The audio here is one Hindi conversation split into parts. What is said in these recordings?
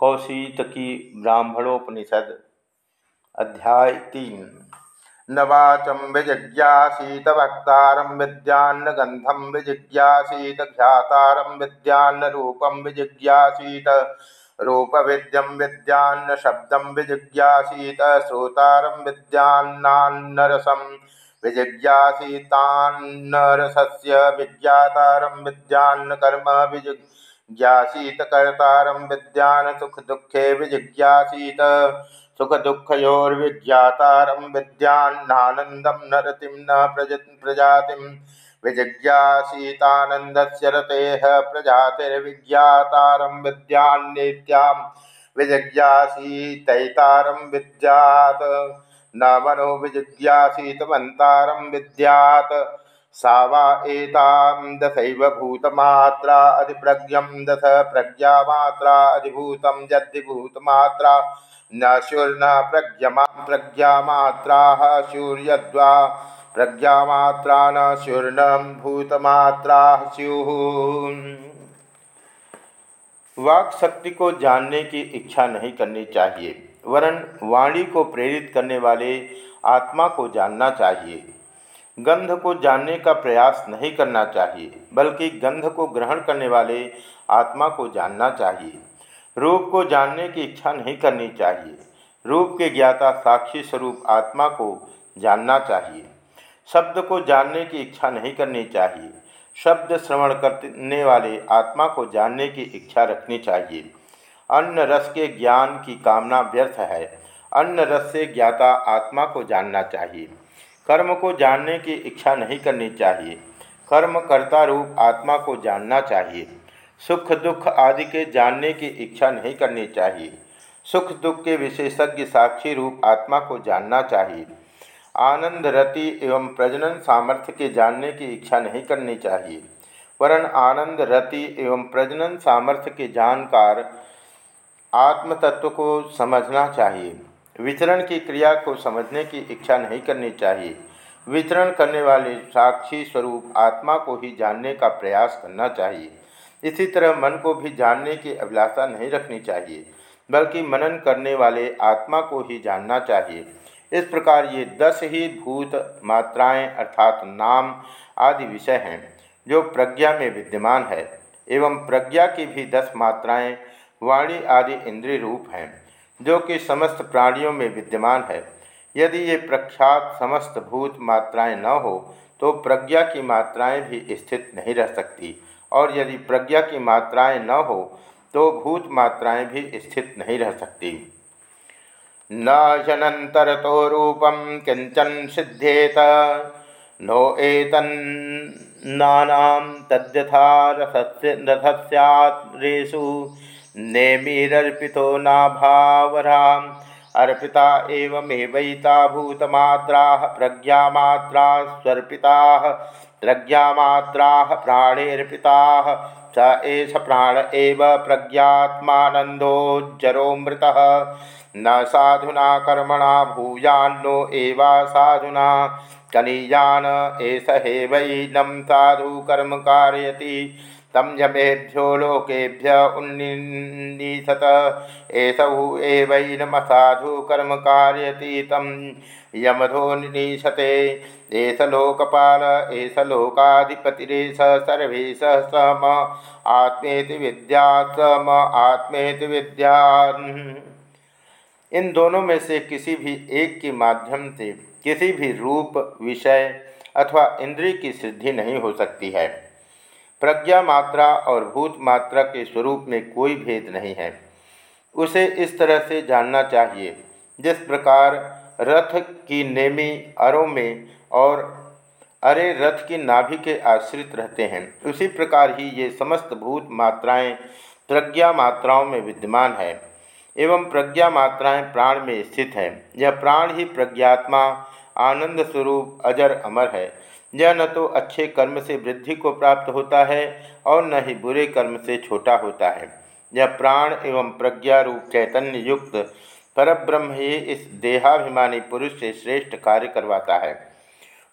कौशितकी ब्राह्मणोपनिषद, अध्याय तीन। नवाचम विजिज्ञासीत वक्तारम विद्यान्न गंधम विजिज्ञासीत ख्यातारम विद्यान्न रूपम विजिज्ञासीत रूप विद्यम विद्यान्न शब्दम विजिज्ञासीत श्रोतारम विद्यान्नान्नरसम विजिज्ञासीतान्नरसस्य विज्ञातारम विद्यान्न कर्म विजिज्ञ ज्ञासीत कर्तारम विद्यान सुख दुखे विजिज्ञासीत। सुख दुखयोर्विज्ञातारम विद्यान्नानंदम न रतिम न प्रज प्रजाति। विजिज्ञासीतानंद से रतेह प्रजातिर्विज्ञातारम विद्यान्नेत्याम विजिज्ञासीतैतारम विद्यात। न मनो विजिज्ञासीतवंतारम विद्यात। सा वा एतां दशैव भूतमात्रा अधिप्रज्ञं दश प्रज्ञामात्रा अधिभूतं यद्धिभूतमात्रा न शुर्न प्रज्ञमा प्रज्ञामात्राः शूर्यद्वा। प्रज्ञामात्रा न शूर्ण भूतमात्राः स्युः। वाक शक्ति को जानने की इच्छा नहीं करनी चाहिए। वरन वाणी को प्रेरित करने वाले आत्मा को जानना चाहिए। गंध को जानने का प्रयास नहीं करना चाहिए, बल्कि गंध को ग्रहण करने वाले आत्मा को जानना चाहिए। रूप को जानने की इच्छा नहीं करनी चाहिए। रूप के ज्ञाता साक्षी स्वरूप आत्मा को जानना चाहिए। शब्द को जानने की इच्छा नहीं करनी चाहिए। शब्द श्रवण करने वाले आत्मा को जानने की इच्छा रखनी चाहिए। अन्न रस के ज्ञान की कामना व्यर्थ है। अन्न रस से ज्ञाता आत्मा को जानना चाहिए। कर्म को जानने की इच्छा नहीं करनी चाहिए। कर्म कर्ता रूप आत्मा को जानना चाहिए। सुख दुख आदि के जानने की इच्छा नहीं करनी चाहिए। सुख दुख के विशेषज्ञ साक्षी रूप आत्मा को जानना चाहिए। आनंद, रति एवं प्रजनन सामर्थ्य के जानने की इच्छा नहीं करनी चाहिए। वरण आनंद, रति एवं प्रजनन सामर्थ्य के जानकार आत्मतत्व को समझना चाहिए। विचरण की क्रिया को समझने की इच्छा नहीं करनी चाहिए। विचरण करने वाले साक्षी स्वरूप आत्मा को ही जानने का प्रयास करना चाहिए। इसी तरह मन को भी जानने की अभिलाषा नहीं रखनी चाहिए, बल्कि मनन करने वाले आत्मा को ही जानना चाहिए। इस प्रकार ये दस ही भूत मात्राएँ अर्थात नाम आदि विषय हैं, जो प्रज्ञा में विद्यमान है, एवं प्रज्ञा की भी दस मात्राएँ वाणी आदि इंद्रिय रूप हैं। जो कि समस्त प्राणियों में विद्यमान है। यदि ये प्रख्यात समस्त भूत मात्राएँ न हो तो प्रज्ञा की मात्राएँ भी स्थित नहीं रह सकती। और यदि प्रज्ञा की मात्राएँ न हो तो भूत मात्राएँ भी स्थित नहीं रह सकती। न जनतर तो रूपम किंचन सिद्धेत, नो एतन्नानाम तद्यथा रथस्यात्रेषु। नेमीरर्पितो नाभावराम अर्पिता एवमेवैता भूतमात्रा, प्रज्ञामात्रा स्वर्पिता प्रज्ञामात्रा प्राणेर्पिता स एष प्राण एव प्रज्ञात्मानन्दोज्जरोमृत न साधुना कर्मणा भूयान्नो एवा साधुना। कनीयान एष हेवैनं साधु कर्म कारयति। तम यमेभ्यो लोकेभ्य उन्नीसत एसौ एवैनमसाधु कर्म कार्यती तम यमधो निनीशते एस लोकपाल एस लोकाधिपतिरेश सर्वेश स म आत्मेति विद्या स म आत्मेति विद्या इन दोनों में से किसी भी एक के माध्यम से किसी भी रूप, विषय अथवा इंद्रिय की सिद्धि नहीं हो सकती है। प्रज्ञा मात्रा और भूत मात्रा के स्वरूप में कोई भेद नहीं है। उसे इस तरह से जानना चाहिए, जिस प्रकार रथ की नेमी अरों में और अरे रथ की नाभि के आश्रित रहते हैं, उसी प्रकार ही ये समस्त भूत मात्राएँ प्रज्ञा मात्राओं में विद्यमान है, एवं प्रज्ञा मात्राएँ प्राण में स्थित है। यह प्राण ही प्रज्ञात्मा, आनंद स्वरूप, अजर, अमर है। यह न तो अच्छे कर्म से वृद्धि को प्राप्त होता है और न ही बुरे कर्म से छोटा होता है। यह प्राण एवं प्रज्ञा रूप चैतन्य युक्त परब्रह्म ही इस देहाभिमानी पुरुष से श्रेष्ठ कार्य करवाता है।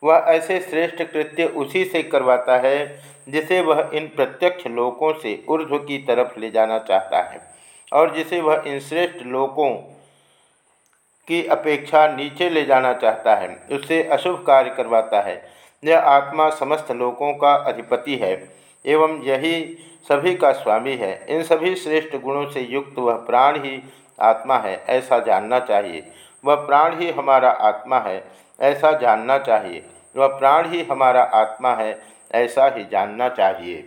वह ऐसे श्रेष्ठ कृत्य उसी से करवाता है, जिसे वह इन प्रत्यक्ष लोकों से ऊर्ध्व की तरफ़ ले जाना चाहता है, और जिसे वह इन श्रेष्ठ लोकों की अपेक्षा नीचे ले जाना चाहता है। उससे अशुभ कार्य करवाता है। यह आत्मा समस्त लोकों का अधिपति है, एवं यही सभी का स्वामी है। इन सभी श्रेष्ठ गुणों से युक्त वह प्राण ही आत्मा है, ऐसा जानना चाहिए। वह प्राण ही हमारा आत्मा है, ऐसा जानना चाहिए। वह प्राण ही हमारा आत्मा है, ऐसा ही जानना चाहिए।